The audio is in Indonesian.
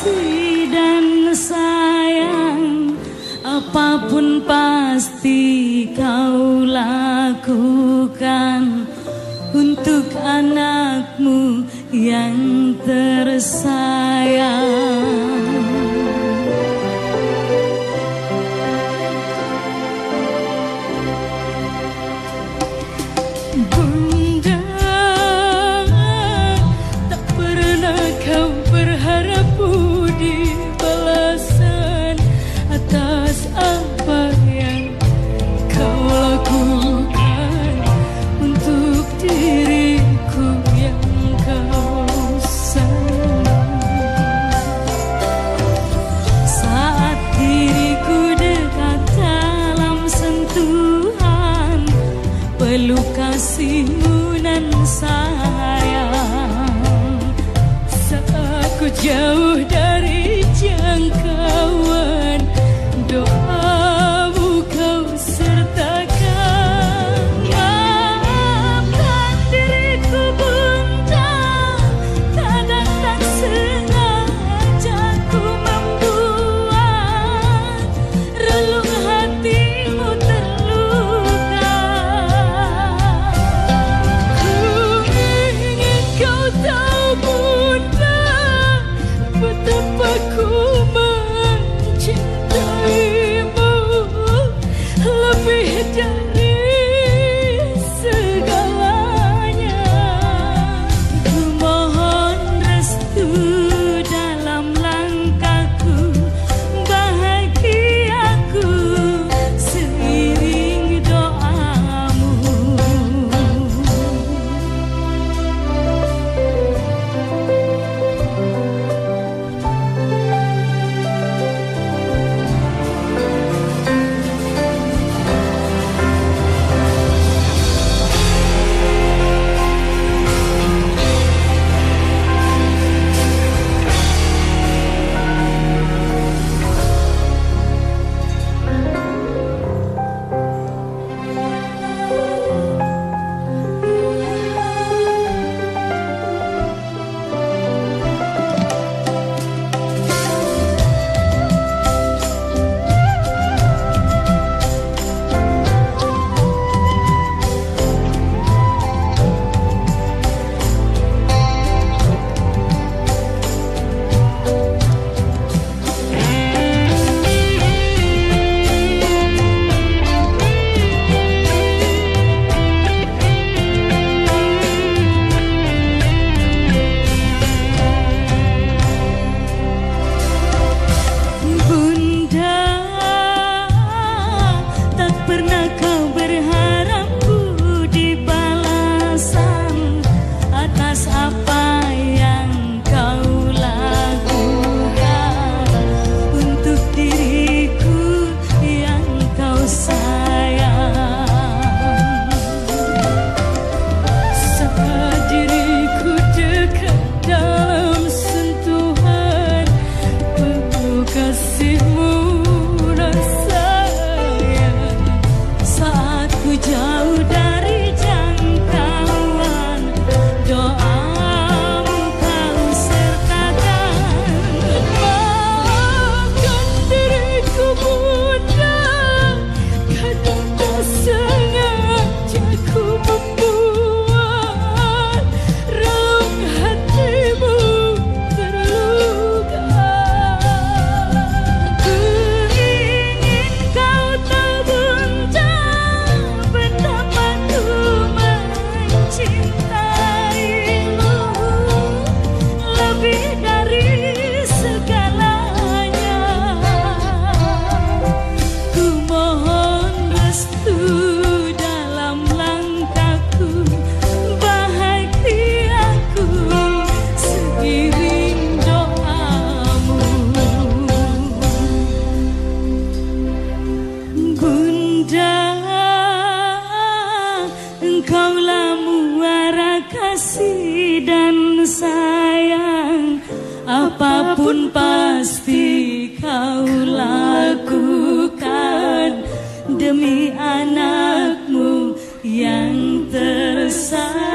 kasih dan sayang Apa pun pasti kau lakukan Untuk anakmu yang tersayang. Bunda tak pernah kau show you do? kasih dan sayang Apa pun pasti kau lakukan Demi anakmu yang tersayang.